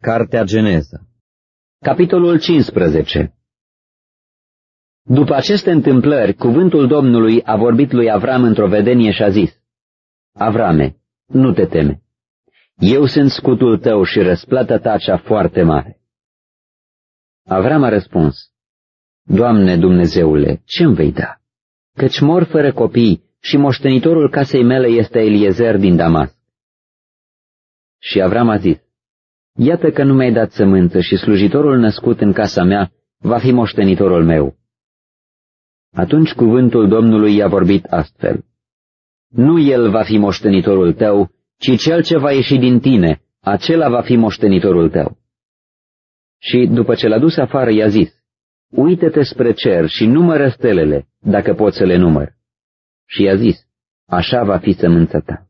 Cartea Geneza Capitolul 15 După aceste întâmplări, cuvântul Domnului a vorbit lui Avram într-o vedenie și a zis, Avrame, nu te teme. Eu sunt scutul tău și răsplata ta cea foarte mare. Avram a răspuns, Doamne Dumnezeule, ce-mi vei da? Căci mor fără copii și moștenitorul casei mele este Eliezer din Damas. Și Avram a zis, Iată că nu mi-ai dat sămânță și slujitorul născut în casa mea va fi moștenitorul meu. Atunci cuvântul Domnului i-a vorbit astfel. Nu el va fi moștenitorul tău, ci cel ce va ieși din tine, acela va fi moștenitorul tău. Și după ce l-a dus afară, i-a zis, Uită-te spre cer și numără stelele, dacă poți să le număr. Și i-a zis, așa va fi sămânța ta.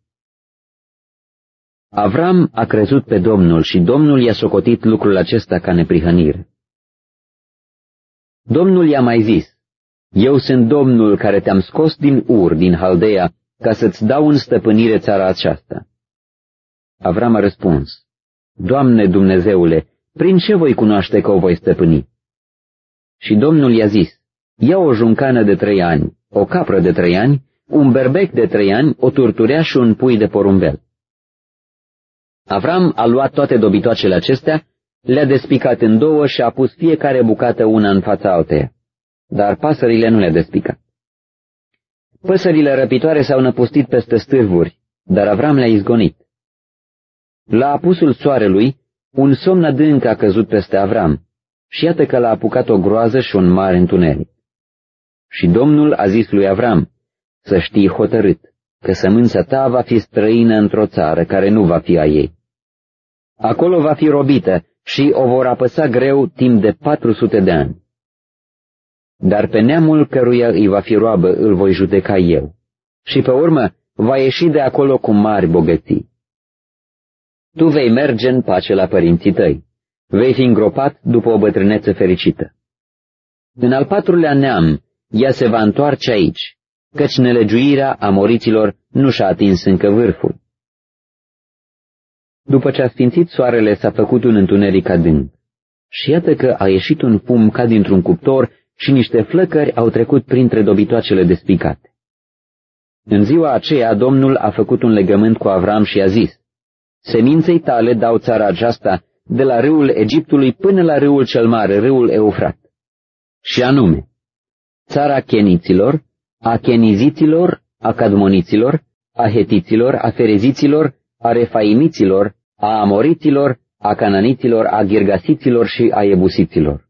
Avram a crezut pe Domnul și Domnul i-a socotit lucrul acesta ca neprihănire. Domnul i-a mai zis, Eu sunt Domnul care te-am scos din Ur, din Haldea, ca să-ți dau în stăpânire țara aceasta. Avram a răspuns, Doamne Dumnezeule, prin ce voi cunoaște că o voi stăpâni? Și Domnul i-a zis, ia o juncană de trei ani, o capră de trei ani, un berbec de trei ani, o turtureaș și un pui de porumbel. Avram a luat toate dobitoacele acestea, le-a despicat în două și a pus fiecare bucată una în fața alteia, dar pasările nu le-a despicat. Păsările răpitoare s-au năpustit peste stârvuri, dar Avram le-a izgonit. La apusul soarelui, un somn adânc a căzut peste Avram și iată că l-a apucat o groază și un mare întuneric. Și Domnul a zis lui Avram, să știi hotărât, că sămânța ta va fi străină într-o țară care nu va fi a ei. Acolo va fi robită și o vor apăsa greu timp de patru sute de ani. Dar pe neamul căruia îi va fi roabă îl voi judeca eu. Și pe urmă va ieși de acolo cu mari bogății. Tu vei merge în pace la părinții tăi. Vei fi îngropat după o bătrânețe fericită. În al patrulea neam, ea se va întoarce aici, căci nelegiuirea amoriților nu și-a atins încă vârful. După ce a sfințit soarele, s-a făcut un întuneric adânc. Și iată că a ieșit un fum ca dintr-un cuptor și niște flăcări au trecut printre dobitoacele despicate. În ziua aceea, Domnul a făcut un legământ cu Avram și a zis, Seminței tale dau țara aceasta de la râul Egiptului până la râul cel mare, râul Eufrat. Și anume, țara cheniților, a cheniziților, a cadmoniților, a hetiților, a fereziților, a refaimiților, a amoriților, a cananiților, a ghirgasiților și a ebusiților.